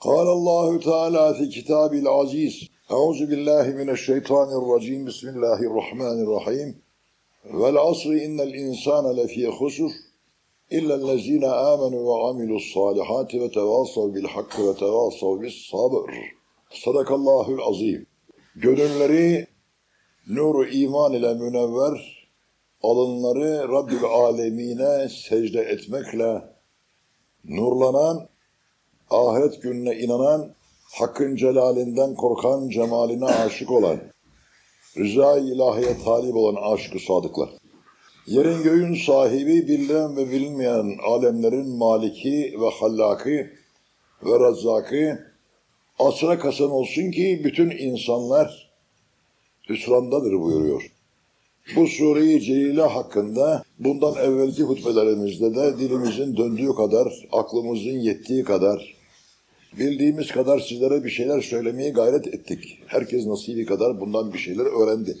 قال الله تعالى في كتاب العزيز أعوذ بالله من الشيطان الرجيم بسم الله الرحمن الرحيم والعصر إن الإنسان لفي خسر إلا الذين آمنوا وعملوا الصالحات وتواصوا بالحق وتواصوا بالصبر Sadakallahul azim. Gönülleri nuru iman ile münevver, alınları Rabbül alemine secde etmekle nurlanan, ahiret gününe inanan, hakkın celalinden korkan, cemaline aşık olan, rıza-i ilahiye talip olan aşık-ı sadıklar. Yerin göğün sahibi, bilinen ve bilinmeyen alemlerin maliki ve hallaki ve razzakı, asra kasan olsun ki bütün insanlar hüsrandadır buyuruyor. Bu Sure-i Celile hakkında bundan evvelki hutbelerimizde de dilimizin döndüğü kadar, aklımızın yettiği kadar, bildiğimiz kadar sizlere bir şeyler söylemeye gayret ettik. Herkes nasibi kadar bundan bir şeyler öğrendi.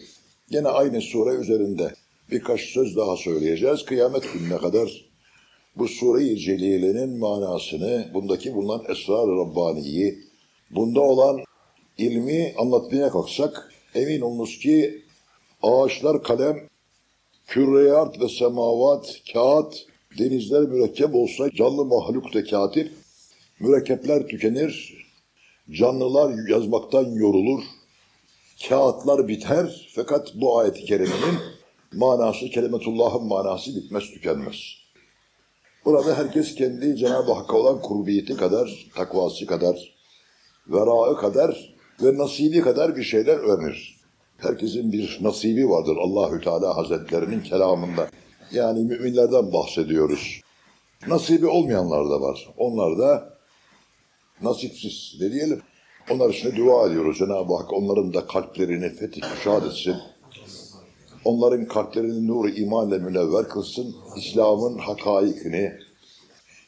Yine aynı sure üzerinde birkaç söz daha söyleyeceğiz. Kıyamet gününe kadar bu Sure-i Celile'nin manasını, bundaki bulunan Esrar-ı Rabbani'yi, bunda olan ilmi anlatmaya kalksak, emin olunuz ki ağaçlar kalem, kürreyat ve semavat, kağıt, denizler mürekkep olsa canlı mahluk da katip, mürekkepler tükenir, canlılar yazmaktan yorulur, kağıtlar biter fakat bu ayet-i kerimenin manası, kelimetullah'ın manası bitmez tükenmez. Burada herkes kendi Cenab-ı Hakk'a olan kurbiyeti kadar, takvası kadar, verağı kadar ve nasibi kadar bir şeyler öğrenir. Herkesin bir nasibi vardır Allahü Teala Hazretlerinin kelamında. Yani müminlerden bahsediyoruz. Nasibi olmayanlar da var. Onlar da nasipsiz ne diyelim. Onlar için de dua ediyoruz. Cenab-ı Hak onların da kalplerini fetih müşahede etsin. Onların kalplerini nuru iman ile münevver kılsın. İslam'ın hakaikini,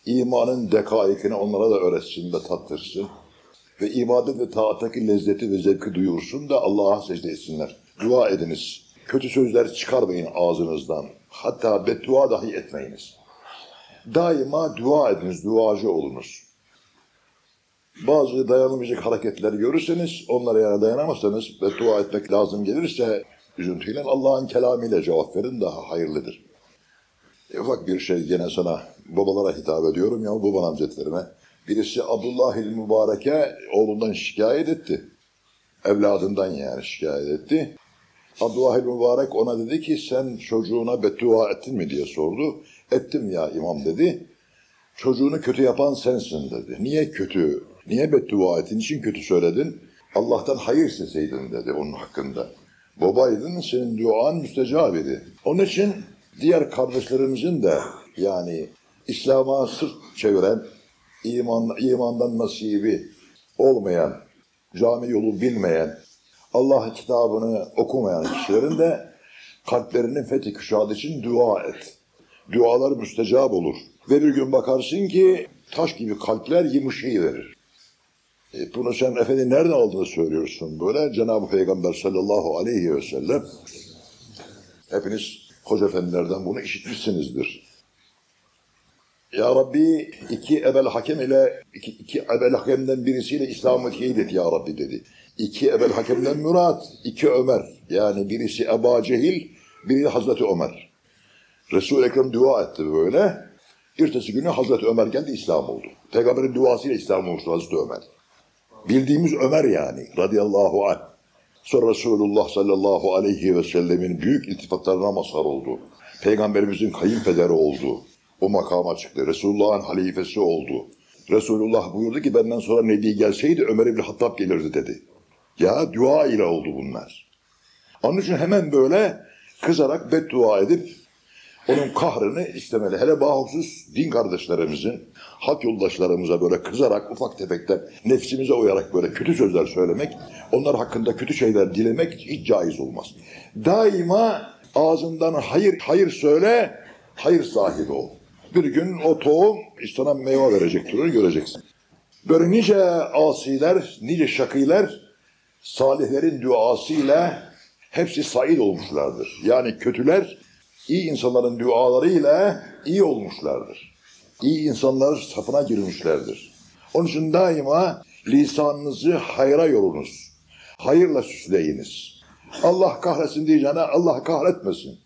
imanın dekaikini onlara da öğretsin ve tattırsın. Ve ibadet ve taattaki lezzeti ve zevki duyursun da Allah'a secde etsinler. Dua ediniz. Kötü sözler çıkarmayın ağzınızdan. Hatta beddua dahi etmeyiniz. Daima dua ediniz, duacı olunuz. Bazı dayanılmayacak hareketler görürseniz, onlara yani dayanamazsanız ve dua etmek lazım gelirse üzüntüyle Allah'ın kelamıyla cevap verin daha hayırlıdır. E, ufak bir şey gene sana babalara hitap ediyorum ya baban amcetlerime. Birisi Abdullah il Mübarek'e oğlundan şikayet etti. Evladından yani şikayet etti. Abdullah il Mübarek ona dedi ki sen çocuğuna beddua ettin mi diye sordu. Ettim ya imam dedi. Çocuğunu kötü yapan sensin dedi. Niye kötü? Niye beddua ettin? için kötü söyledin? Allah'tan hayır isteseydin dedi onun hakkında. Babaydın senin duan müstecab idi. Onun için diğer kardeşlerimizin de yani İslam'a sırt çeviren, iman, imandan nasibi olmayan, cami yolu bilmeyen, Allah kitabını okumayan kişilerin de kalplerinin fethi kuşağı için dua et. Dualar müstecab olur. Ve bir gün bakarsın ki taş gibi kalpler yumuşayıverir. E bunu sen efendi nereden aldığını söylüyorsun böyle. Cenab-ı Peygamber sallallahu aleyhi ve sellem hepiniz hoca efendilerden bunu işitmişsinizdir. Ya Rabbi iki ebel hakem ile iki, iki ebel hakemden birisiyle İslam'ı teyit ya Rabbi dedi. İki ebel hakemden Murat, iki Ömer. Yani birisi Eba Cehil, biri Hazreti Ömer. Resul-i Ekrem dua etti böyle. Ertesi günü Hazreti Ömer geldi İslam oldu. Peygamberin duasıyla İslam olmuştu Hazreti Ömer. Bildiğimiz Ömer yani radıyallahu anh. Sonra Resulullah sallallahu aleyhi ve sellemin büyük iltifatlarına mazhar oldu. Peygamberimizin kayınpederi oldu. O makama çıktı. Resulullah'ın halifesi oldu. Resulullah buyurdu ki benden sonra Nebi gelseydi Ömer İbni Hattab gelirdi dedi. Ya dua ile oldu bunlar. Onun için hemen böyle kızarak beddua edip onun kahrını istemeli. Hele bahusus din kardeşlerimizin, hak yoldaşlarımıza böyle kızarak ufak tefekten nefsimize uyarak böyle kötü sözler söylemek, onlar hakkında kötü şeyler dilemek hiç caiz olmaz. Daima ağzından hayır hayır söyle, hayır sahibi ol. Bir gün o tohum sana meyve verecektir, onu göreceksin. Böyle nice asiler, nice şakiler salihlerin duasıyla hepsi said olmuşlardır. Yani kötüler iyi insanların dualarıyla iyi olmuşlardır. İyi insanlar safına girmişlerdir. Onun için daima lisanınızı hayra yorunuz. Hayırla süsleyiniz. Allah kahretsin diyeceğine Allah kahretmesin.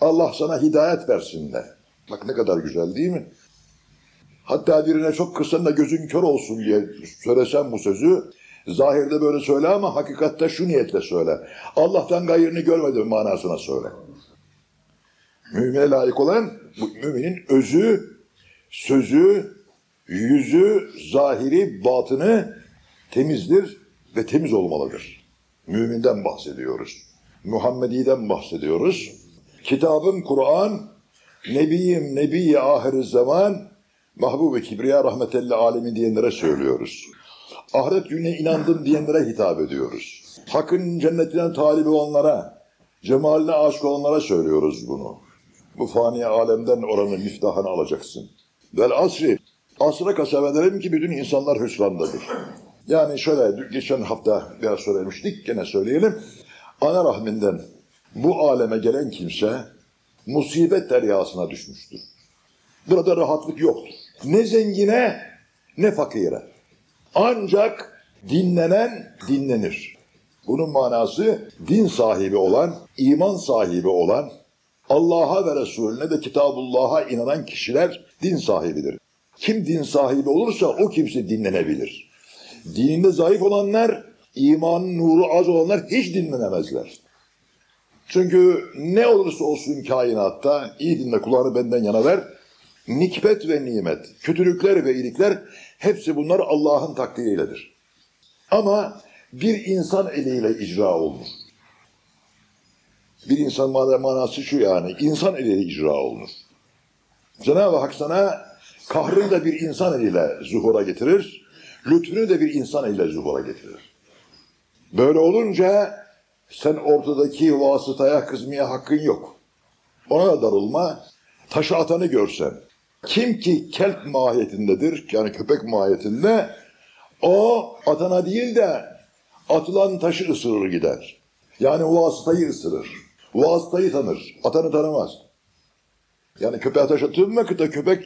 Allah sana hidayet versin de. Bak ne kadar güzel değil mi? Hatta birine çok kırsan da gözün kör olsun diye söylesen bu sözü. Zahirde böyle söyle ama hakikatte şu niyetle söyle. Allah'tan gayrını görmedim manasına söyle. Mümine layık olan müminin özü, sözü, yüzü, zahiri, batını temizdir ve temiz olmalıdır. Müminden bahsediyoruz. Muhammedi'den bahsediyoruz. Kitabım Kur'an, Nebiyim Nebiyi ahir zaman, Mahbub-i Kibriya rahmetelli alemi diyenlere söylüyoruz. Ahiret gününe inandım diyenlere hitap ediyoruz. Hakkın cennetinden talip olanlara, cemaline aşık olanlara söylüyoruz bunu. Bu fani alemden oranın miftahını alacaksın. Vel asri, asra kasem ederim ki bütün insanlar hüsrandadır. Yani şöyle geçen hafta biraz söylemiştik, gene söyleyelim. Ana rahminden bu aleme gelen kimse musibet deryasına düşmüştür. Burada rahatlık yoktur. Ne zengine ne fakire. Ancak dinlenen dinlenir. Bunun manası din sahibi olan, iman sahibi olan, Allah'a ve Resulüne de Kitabullah'a inanan kişiler din sahibidir. Kim din sahibi olursa o kimse dinlenebilir. Dininde zayıf olanlar, imanın nuru az olanlar hiç dinlenemezler. Çünkü ne olursa olsun kainatta, iyi dinle kulağını benden yana ver, nikbet ve nimet, kötülükler ve iyilikler hepsi bunlar Allah'ın takdiriyledir. Ama bir insan eliyle icra olunur. Bir insan manası şu yani, insan eliyle icra olunur. Cenab-ı Hak sana kahrını da bir insan eliyle zuhura getirir, lütfünü de bir insan eliyle zuhura getirir. Böyle olunca sen ortadaki vasıtaya kızmaya hakkın yok. Ona da darılma, taşı atanı görsen. Kim ki kelp mahiyetindedir, yani köpek mahiyetinde, o atana değil de atılan taşı ısırır gider. Yani vasıtayı ısırır. Vasıtayı tanır, atanı tanımaz. Yani köpeğe taş atılır mı da köpek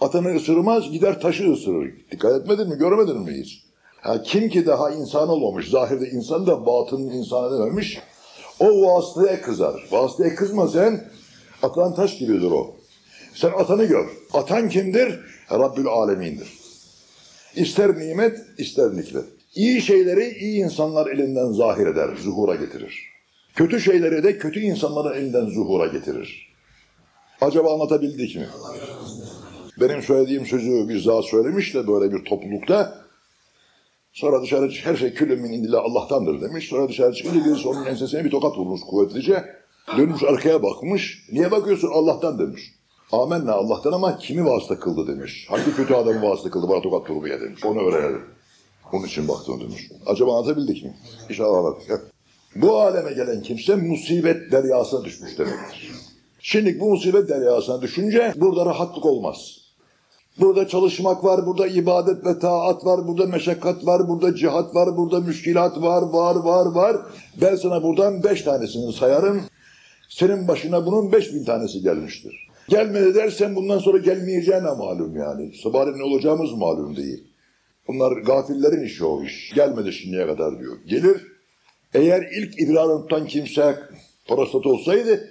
atanı ısırmaz, gider taşı ısırır. Dikkat etmedin mi, görmedin mi hiç? Ha, kim ki daha insan olmamış, zahirde insan da batının insanı dememiş, o vasıtaya kızar. Vasıtaya kızma sen, atan taş gibidir o. Sen atanı gör. Atan kimdir? Rabbül Alemin'dir. İster nimet, ister nikmet. İyi şeyleri iyi insanlar elinden zahir eder, zuhura getirir. Kötü şeyleri de kötü insanların elinden zuhura getirir. Acaba anlatabildik mi? Benim söylediğim sözü bir zat söylemiş de böyle bir toplulukta. Sonra dışarı her şey külümün indile Allah'tandır demiş. Sonra dışarı çıkınca birisi onun ensesine bir tokat vurmuş kuvvetlice. Dönmüş arkaya bakmış. Niye bakıyorsun Allah'tan demiş. Amenna Allah'tan ama kimi vasıta kıldı demiş. Hangi kötü adamı vasıta kıldı bana tokat vurmaya demiş. Onu öğrenelim. Onun için baktım demiş. Acaba anlatabildik mi? İnşallah anlattık. Bu aleme gelen kimse musibet deryasına düşmüş demektir. Şimdi bu musibet deryasına düşünce burada rahatlık olmaz. Burada çalışmak var, burada ibadet ve taat var, burada meşakkat var, burada cihat var, burada müşkilat var, var, var, var. Ben sana buradan beş tanesini sayarım. Senin başına bunun beş bin tanesi gelmiştir. Gelmedi dersen bundan sonra gelmeyeceğine malum yani. Sabahleyin ne olacağımız malum değil. Bunlar gafillerin işi o iş. Gelmedi şimdiye kadar diyor. Gelir. Eğer ilk idrarını tutan kimse prostat olsaydı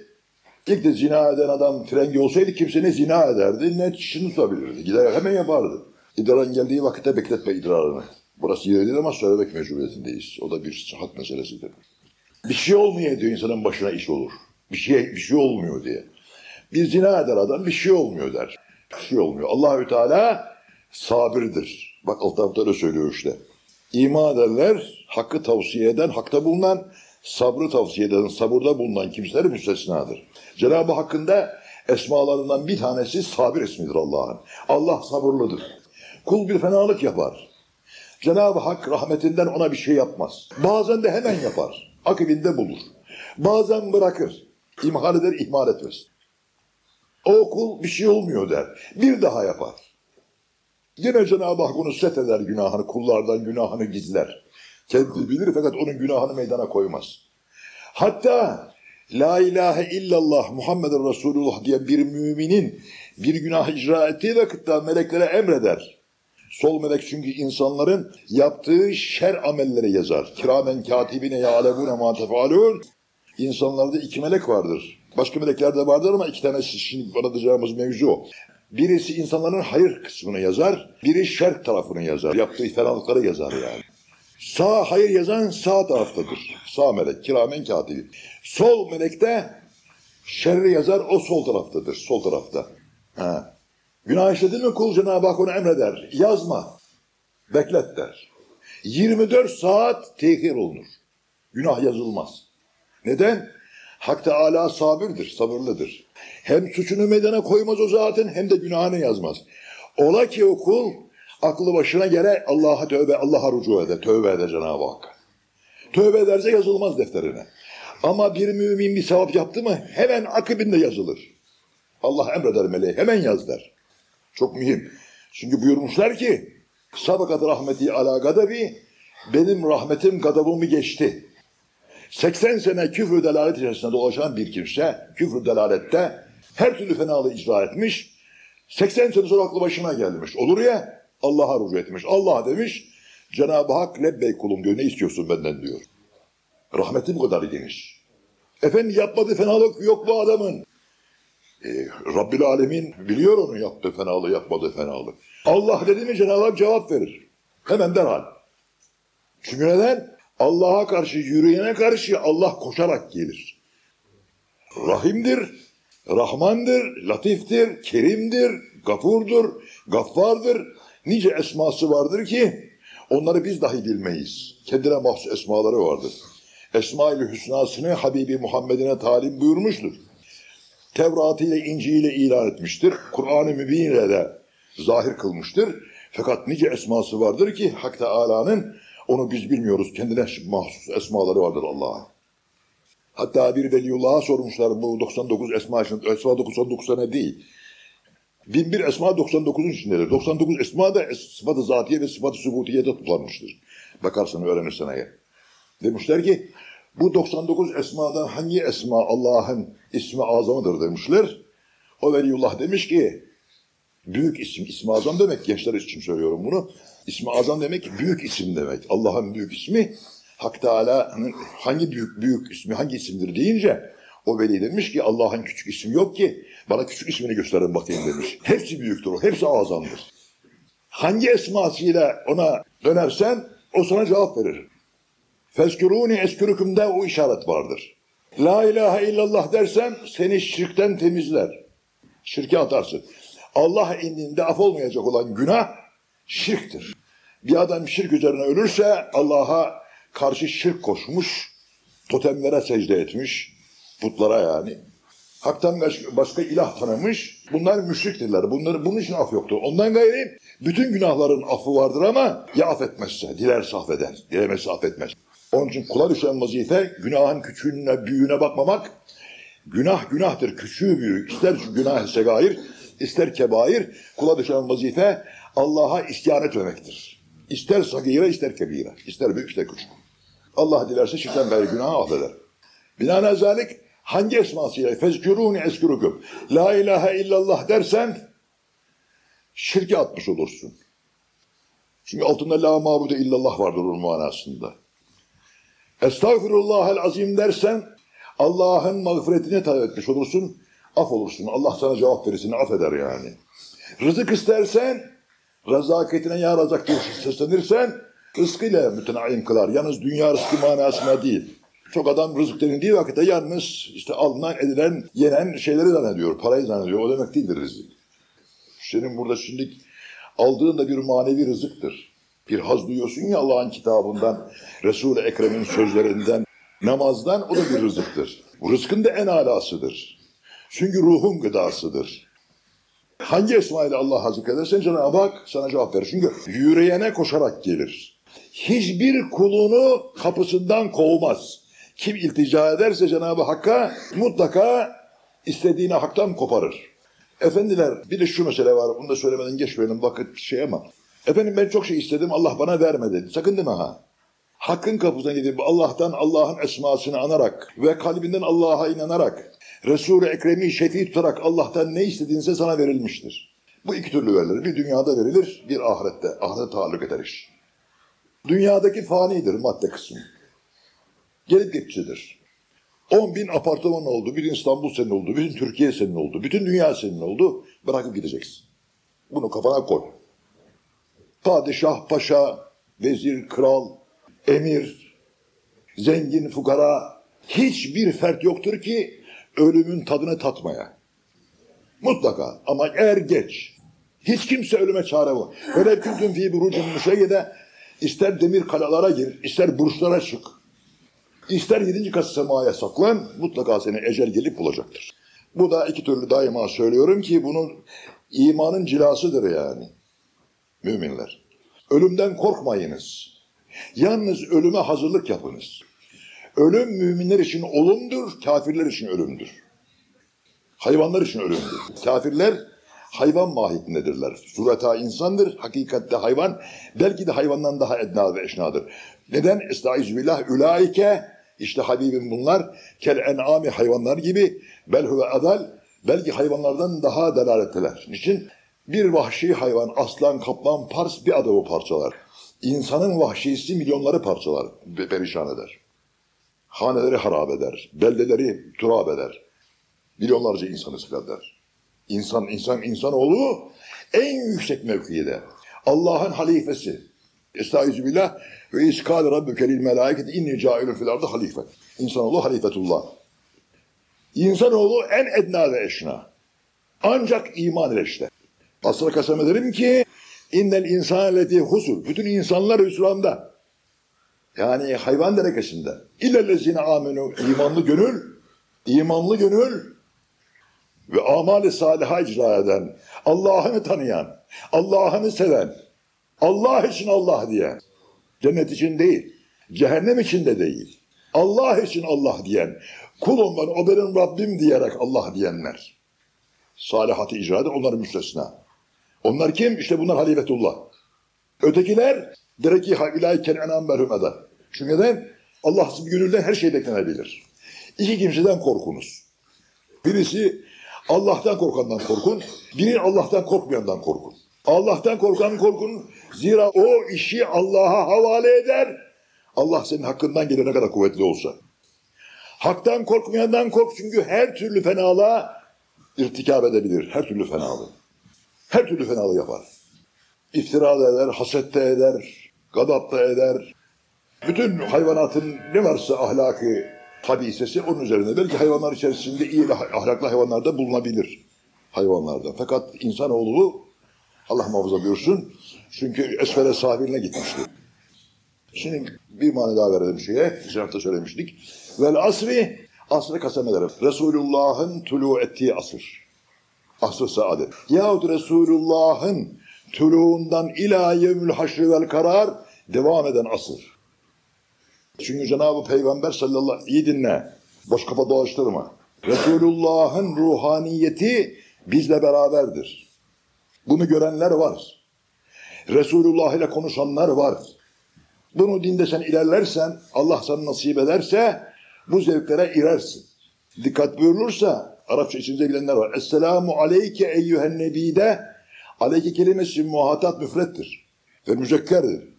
İlk de zina eden adam frengi olsaydı kimse ne zina ederdi ne çişini tutabilirdi. Gider hemen yapardı. İdrarın geldiği vakitte bekletme idrarını. Burası yeri değil ama söylemek mecburiyetindeyiz. O da bir sıhhat meselesidir. Bir şey olmuyor diyor insanın başına iş olur. Bir şey bir şey olmuyor diye. Bir zina eder adam bir şey olmuyor der. Bir şey olmuyor. Allahü Teala sabirdir. Bak alt tarafta söylüyor işte. İman ederler, hakkı tavsiye eden, hakta bulunan, sabrı tavsiye eden, sabırda bulunan kimseler müstesnadır. Cenab-ı Hakk'ın esmalarından bir tanesi sabir ismidir Allah'ın. Allah sabırlıdır. Kul bir fenalık yapar. Cenab-ı Hak rahmetinden ona bir şey yapmaz. Bazen de hemen yapar. Akibinde bulur. Bazen bırakır. İmhal eder, ihmal etmez. O kul bir şey olmuyor der. Bir daha yapar. Yine Cenab-ı Hak onu set eder günahını, kullardan günahını gizler. Kendi bilir fakat onun günahını meydana koymaz. Hatta La ilahe illallah Muhammeden Resulullah diye bir müminin bir günah icra ettiği vakitte meleklere emreder. Sol melek çünkü insanların yaptığı şer amelleri yazar. Kiramen katibine ya'lemune ma tefalun. İnsanlarda iki melek vardır. Başka melekler de vardır ama iki tanesi şimdi anlatacağımız mevzu o. Birisi insanların hayır kısmını yazar, biri şer tarafını yazar. Yaptığı fenalıkları yazar yani. Sağ hayır yazan sağ taraftadır. Sağ melek, kiramen katibi. Sol melekte şerri yazar, o sol taraftadır, sol tarafta. Ha. Günah işledin mi kul Cenab-ı Hak onu emreder. Yazma, beklet der. 24 saat tehir olunur. Günah yazılmaz. Neden? Hak Teala sabirdir, sabırlıdır. Hem suçunu meydana koymaz o zaten hem de günahını yazmaz. Ola ki o kul aklı başına gele Allah'a tövbe, Allah'a rücu eder, tövbe eder Cenab-ı Hak. Tövbe ederse yazılmaz defterine. Ama bir mümin bir sevap yaptı mı hemen akibinde yazılır. Allah emreder meleği hemen yaz der. Çok mühim. Çünkü buyurmuşlar ki sabakat rahmeti ala gadabi benim rahmetim gadabımı geçti. 80 sene küfür delalet içerisinde dolaşan bir kimse küfür delalette her türlü fenalığı icra etmiş. 80 sene sonra aklı başına gelmiş. Olur ya Allah'a rücu etmiş. Allah demiş Cenab-ı Hak lebbey kulum diyor ne istiyorsun benden diyor. Rahmetim kadar geniş. Efendi yapmadığı fenalık yok bu adamın. E, Rabbil Alemin biliyor onun yaptığı fenalığı yapmadığı fenalığı. Allah dedi mi Cenab-ı Hak cevap verir. Hemen derhal. Çünkü neden? Allah'a karşı yürüyene karşı Allah koşarak gelir. Rahimdir, Rahmandır, Latiftir, Kerimdir, Gafurdur, Gaffardır. Nice esması vardır ki onları biz dahi bilmeyiz. Kendine mahsus esmaları vardır. Esma-i Hüsna'sını Habibi Muhammed'ine talim buyurmuştur. Tevrat'ı ile İncil'i ilan etmiştir. Kur'an-ı Mübin ile de zahir kılmıştır. Fakat nice esması vardır ki Hak Teala'nın onu biz bilmiyoruz. Kendine mahsus esmaları vardır Allah'ın. Hatta bir veliyullah'a sormuşlar bu 99 esma için. Esma 99 tane değil. Bin bir esma 99'un içindedir. 99 esma da sıfatı zatiye ve sıfatı sübutiye de toplanmıştır. Bakarsan öğrenirsen eğer. Demişler ki bu 99 esmadan hangi esma Allah'ın ismi azamıdır demişler. O veliyullah demiş ki büyük isim, ismi azam demek gençler için söylüyorum bunu. İsmi azam demek büyük isim demek. Allah'ın büyük ismi Hak Teala'nın hangi büyük büyük ismi hangi isimdir deyince o veli demiş ki Allah'ın küçük ismi yok ki bana küçük ismini gösterin bakayım demiş. Hepsi büyüktür o, hepsi azamdır. Hangi esmasıyla ona dönersen o sana cevap verir. Fezkuruni eskürükümde o işaret vardır. La ilahe illallah dersen seni şirkten temizler. Şirke atarsın. Allah indinde af olmayacak olan günah şirktir. Bir adam şirk üzerine ölürse Allah'a karşı şirk koşmuş, totemlere secde etmiş, putlara yani. Hak'tan başka ilah tanımış. Bunlar müşriktirler. Bunları, bunun için af yoktur. Ondan gayri bütün günahların affı vardır ama ya affetmezse, dilerse affeder, dilemezse affetmez. Onun için kula düşen vazife günahın küçüğüne, büyüğüne bakmamak. Günah günahtır, küçüğü büyük. İster günah segair, ister kebair. Kula düşen vazife Allah'a isyan etmemektir. İster sagire, ister kebire. ister büyük, ister küçük. Allah dilerse şirkten beri günahı affeder. Binaenaleyh hangi esmasıyla fezkürûni eskürüküm la ilahe illallah dersen şirke atmış olursun. Çünkü altında la mabude illallah vardır onun manasında. Estağfirullahel azim dersen Allah'ın mağfiretini talep etmiş olursun. Af olursun. Allah sana cevap verir, seni affeder yani. Rızık istersen rezaketine ya razak diye seslenirsen rızkıyla mütenayin kılar. Yalnız dünya rızkı manasına değil. Çok adam rızık denildiği vakitte yalnız işte alınan, edilen, yenen şeyleri zannediyor. Parayı zannediyor. O demek değildir rızık. Senin burada şimdi aldığın da bir manevi rızıktır. Bir haz duyuyorsun ya Allah'ın kitabından, Resul-i Ekrem'in sözlerinden, namazdan o da bir rızıktır. Bu rızkın da en alasıdır. Çünkü ruhun gıdasıdır. Hangi esmayla Allah zikredersen Cenab-ı Hak sana cevap verir. Çünkü yüreğine koşarak gelir. Hiçbir kulunu kapısından kovmaz. Kim iltica ederse Cenab-ı Hakk'a mutlaka istediğini haktan koparır. Efendiler bir de şu mesele var. Bunu da söylemeden geçmeyelim vakit şey ama. Efendim ben çok şey istedim Allah bana vermedi. Sakın deme ha. Hakkın kapısına gidip Allah'tan Allah'ın esmasını anarak ve kalbinden Allah'a inanarak Resul-i Ekrem'i şefi tutarak Allah'tan ne istediğinse sana verilmiştir. Bu iki türlü verilir. Bir dünyada verilir, bir ahirette. Ahirete taalluk eder iş. Dünyadaki fanidir madde kısmı. Gelip geçicidir. 10 bin apartman oldu, bütün İstanbul senin oldu, bütün Türkiye senin oldu, bütün dünya senin oldu. Bırakıp gideceksin. Bunu kafana koy. Padişah, paşa, vezir, kral, emir, zengin, fukara, hiçbir fert yoktur ki ölümün tadını tatmaya. Mutlaka ama eğer geç. Hiç kimse ölüme çare var. Öyle küntün fi burucun müşeyyede ister demir kalalara gir, ister burçlara çık. İster yedinci kat semaya saklan, mutlaka seni ecel gelip bulacaktır. Bu da iki türlü daima söylüyorum ki bunun imanın cilasıdır yani. Müminler. Ölümden korkmayınız. Yalnız ölüme hazırlık yapınız. Ölüm müminler için olumdur, kafirler için ölümdür. Hayvanlar için ölümdür. Kafirler hayvan mahiyetindedirler. Sureta insandır, hakikatte hayvan. Belki de hayvandan daha edna ve eşnadır. Neden? Estaizu ülaike, işte Habibim bunlar, kel en'ami hayvanlar gibi, bel huve adal, belki hayvanlardan daha delaletteler. Niçin? Bir vahşi hayvan, aslan, kaplan, pars bir adamı parçalar. İnsanın vahşisi milyonları parçalar, perişan eder. Haneleri harap eder, beldeleri turab eder. Milyonlarca insanı sıkar İnsan, insan, insanoğlu en yüksek mevkide. Allah'ın halifesi. Estaizu billah ve iskal rabbüke lil melaiket inni cailun fil ardı halife. İnsanoğlu halifetullah. İnsanoğlu en edna ve eşna. Ancak iman ile işte. Asla kasem ederim ki innel insan leti husur. Bütün insanlar hüsranda. Yani hayvan derekesinde. İllellezine amenu imanlı gönül, imanlı gönül ve amali saliha icra eden, Allah'ını tanıyan, Allah'ını seven, Allah için Allah diyen, cennet için değil, cehennem için de değil, Allah için Allah diyen, kulum ben o benim Rabbim diyerek Allah diyenler. Salihatı icra eden onların müstesna. Onlar kim? İşte bunlar halifetullah. Ötekiler dereki havilayken enam merhumede. Çünkü neden? Allah gönülden her şey beklenebilir. İki kimseden korkunuz. Birisi Allah'tan korkandan korkun, biri Allah'tan korkmayandan korkun. Allah'tan korkan korkun. Zira o işi Allah'a havale eder. Allah senin hakkından gelene kadar kuvvetli olsa. Haktan korkmayandan kork çünkü her türlü fenalığa irtikap edebilir. Her türlü fenalığı. Her türlü fenalığı yapar. İftira eder, haset de eder, gadap da eder. Bütün hayvanatın ne varsa ahlakı, tabiisesi onun üzerinde. Belki hayvanlar içerisinde iyi ahlaklı hayvanlar da bulunabilir hayvanlarda. Fakat insanoğlu Allah muhafaza buyursun. Çünkü esfere sahiline gitmişti. Şimdi bir mani daha verelim şeye. Geçen hafta söylemiştik. Vel asri, asrı kasem ederim. Resulullah'ın tulu ettiği asır. Asr-ı saadet. Yahut Resulullah'ın tuluğundan ila yevmül haşri vel karar devam eden asır. Çünkü Cenab-ı Peygamber sallallahu aleyhi iyi dinle. Boş kafa dolaştırma. Resulullah'ın ruhaniyeti bizle beraberdir. Bunu görenler var. Resulullah ile konuşanlar var. Bunu dinde sen ilerlersen, Allah sana nasip ederse bu zevklere irersin. Dikkat buyurulursa, Arapça içinize bilenler var. Esselamu aleyke eyyühen nebide, aleyke kelimesi muhatap müfrettir ve müzekkerdir.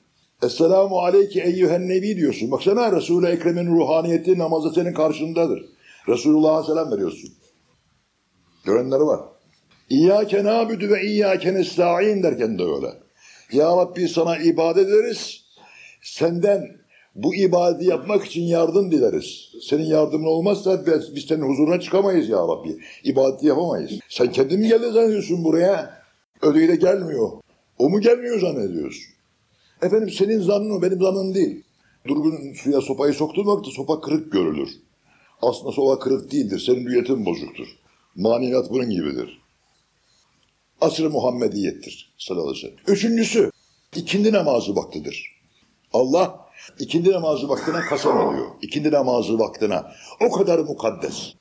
Esselamu aleyke eyyühen nebi diyorsun. Baksana Resul-i Ekrem'in ruhaniyeti namazda senin karşındadır. Resulullah'a selam veriyorsun. Görenleri var. İyyâke nâbüdü ve iyyâke nesta'in derken de öyle. Ya Rabbi sana ibadet ederiz. Senden bu ibadeti yapmak için yardım dileriz. Senin yardımın olmazsa biz, biz senin huzuruna çıkamayız ya Rabbi. İbadeti yapamayız. Sen kendin mi geldin zannediyorsun buraya? Ödeyle gelmiyor. O mu gelmiyor zannediyorsun? Efendim senin zannın o benim zannım değil. Durgun suya sopayı soktuğun vakti sopa kırık görülür. Aslında sopa kırık değildir. Senin niyetin bozuktur. Maneviyat bunun gibidir. Asr-ı Muhammediyettir sallallahu. Üçüncüsü ikindi namazı vaktidir. Allah ikindi namazı vaktine kasam ediyor. İkindi namazı vaktine. O kadar mukaddes.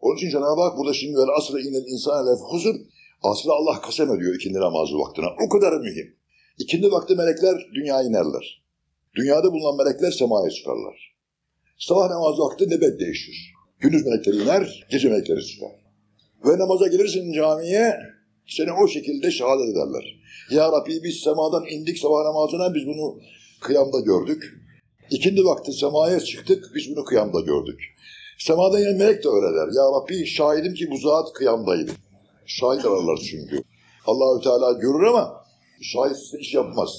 Onun için Cenab-ı Hak burada şimdi vel asr inel insan lef huzur. Asrı Allah kasem ediyor ikindi namazı vaktine. O kadar mühim. İkindi vakti melekler dünyaya inerler. Dünyada bulunan melekler semaya çıkarlar. Sabah namazı vakti nebet değişir. Gündüz melekleri iner, gece melekleri çıkar. Ve namaza gelirsin camiye, Seni o şekilde şehadet ederler. Ya Rabbi biz semadan indik sabah namazına biz bunu kıyamda gördük. İkindi vakti semaya çıktık biz bunu kıyamda gördük. Semadan inen melek de öyle der. Ya Rabbi şahidim ki bu zat kıyamdaydı. Şahit ararlar çünkü. Allahü Teala görür ama şahitsiz iş yapmaz.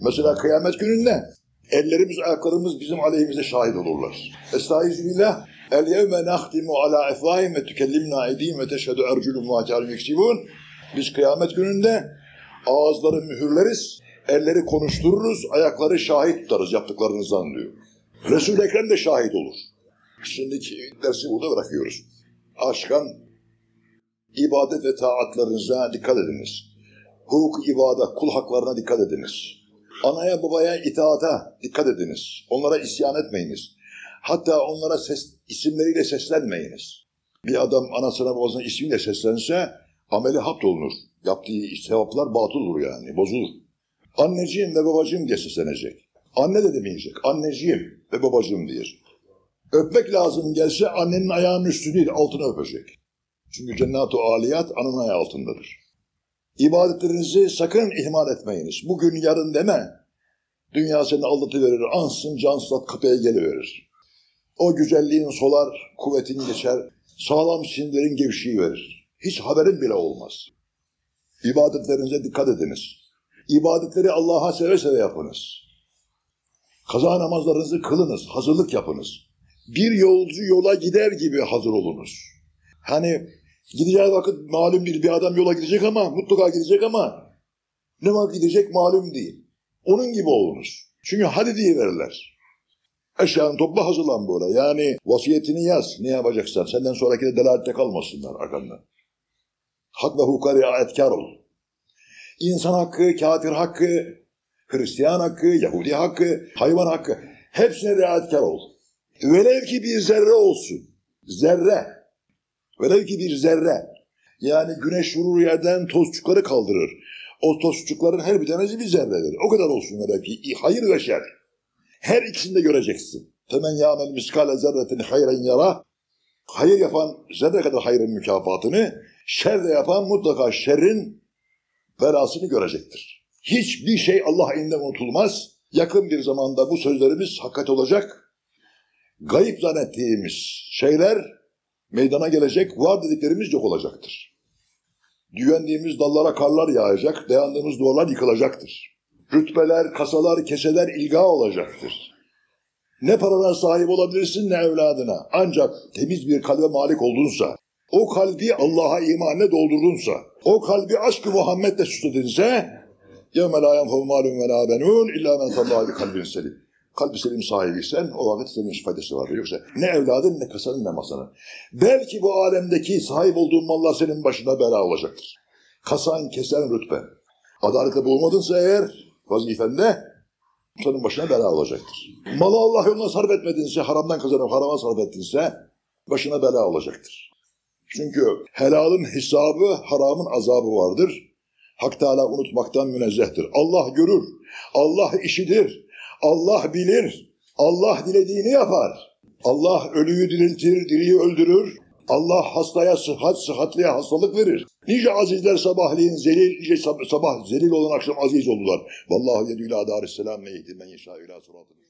Mesela kıyamet gününde ellerimiz, ayaklarımız bizim aleyhimize şahit olurlar. Estağfirullah. El yevme nahtimu ala efvahim ve tükellimna edihim ve teşhedü erculum ve kârim yeksibun. Biz kıyamet gününde ağızları mühürleriz, elleri konuştururuz, ayakları şahit tutarız yaptıklarınızdan diyor. Resul-i Ekrem de şahit olur. Şimdiki dersi burada bırakıyoruz. Aşkan ibadet ve taatlarınıza dikkat ediniz. Hukuk, ibadet, kul haklarına dikkat ediniz. Anaya babaya itaata dikkat ediniz. Onlara isyan etmeyiniz. Hatta onlara ses, isimleriyle seslenmeyiniz. Bir adam anasına babasına ismiyle seslense ameli haptolunur. Yaptığı sevaplar batıl olur yani, bozulur. Anneciğim ve babacığım diye seslenecek. Anne de demeyecek. Anneciğim ve babacığım diye. Öpmek lazım gelse annenin ayağının üstü değil, altını öpecek. Çünkü cennet-u aliyat anın ayağı altındadır. İbadetlerinizi sakın ihmal etmeyiniz. Bugün yarın deme. Dünya seni aldatıverir. Ansın canslat kapıya geliverir. O güzelliğin solar, kuvvetin geçer. Sağlam sinirlerin gevşeyi verir. Hiç haberin bile olmaz. İbadetlerinize dikkat ediniz. İbadetleri Allah'a seve seve yapınız. Kaza namazlarınızı kılınız, hazırlık yapınız. Bir yolcu yola gider gibi hazır olunuz. Hani gideceği vakit malum değil. Bir adam yola gidecek ama mutlaka gidecek ama ne vakit gidecek malum değil. Onun gibi olunuz. Çünkü hadi diye verirler. Eşyanı topla hazırlan böyle. Yani vasiyetini yaz. Ne yapacaksan. Senden sonraki de delalette kalmasınlar arkandan. Hak ve hukuka riayetkar ol. İnsan hakkı, kafir hakkı, Hristiyan hakkı, Yahudi hakkı, hayvan hakkı. Hepsine riayetkar ol. Velev ki bir zerre olsun. Zerre. Velev ki bir zerre. Yani güneş vurur yerden tozçukları kaldırır. O tozçukların her bir tanesi bir zerredir. O kadar olsun velev ki. Hayır ve şer. Her ikisini de göreceksin. Temen yâmel miskale zerretin hayren yara. Hayır yapan zerre kadar hayrın mükafatını, şer de yapan mutlaka şerrin belasını görecektir. Hiçbir şey Allah elinden unutulmaz. Yakın bir zamanda bu sözlerimiz hakikat olacak. Gayip zannettiğimiz şeyler meydana gelecek, var dediklerimiz yok olacaktır. Güvendiğimiz dallara karlar yağacak, dayandığımız duvarlar yıkılacaktır. Rütbeler, kasalar, keseler ilga olacaktır. Ne parana sahip olabilirsin ne evladına. Ancak temiz bir kalbe malik oldunsa, o kalbi Allah'a imanla doldurdunsa, o kalbi aşk-ı Muhammed'le süsledinse, يَوْمَ لَا يَنْفَوْ مَالٌ وَلَا بَنُونَ اِلَّا مَنْ تَاللّٰهِ kalbin selim. Kalbi selim sahibiysen o vakit senin faydası vardır. Yoksa ne evladın ne kasanın ne masanın. Belki bu alemdeki sahip olduğun mallar senin başına bela olacaktır. Kasan, kesen, rütbe. Adaletle bulmadınsa eğer vazifende senin başına bela olacaktır. Malı Allah yoluna sarf etmedinse, haramdan kazanıp harama sarf ettinse başına bela olacaktır. Çünkü helalın hesabı, haramın azabı vardır. Hak Teala unutmaktan münezzehtir. Allah görür, Allah işidir, Allah bilir, Allah dilediğini yapar. Allah ölüyü diriltir, diriyi öldürür. Allah hastaya sıhhat, sıhhatliye hastalık verir. Nice azizler sabahleyin zelil, nice sab- sabah zelil olan akşam aziz oldular. Vallahu yedü ila darisselam ve yehdi men yeşâ ila sıratın.